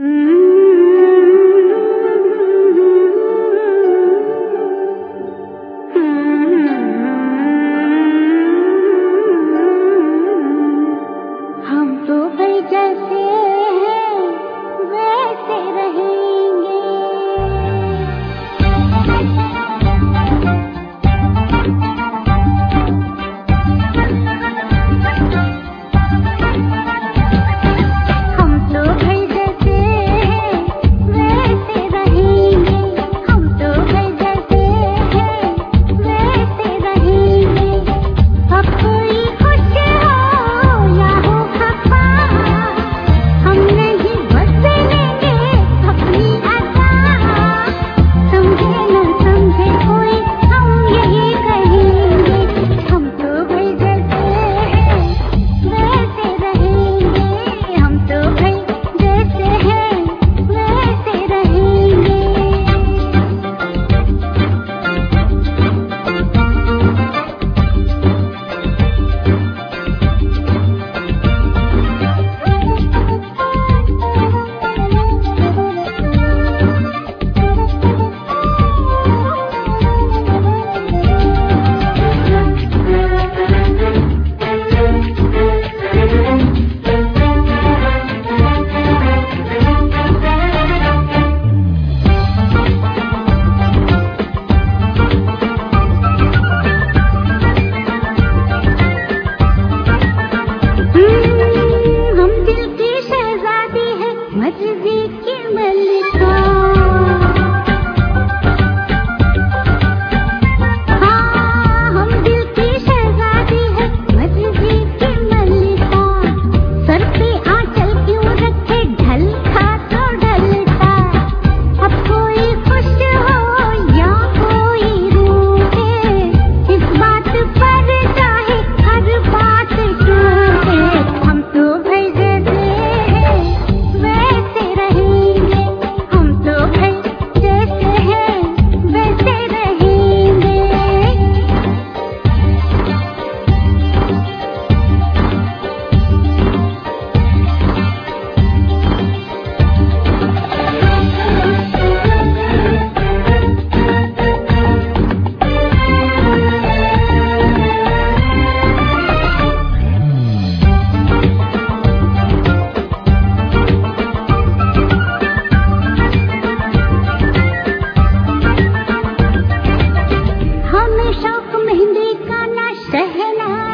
Mm-hmm. तुम हिंदी का ना सहना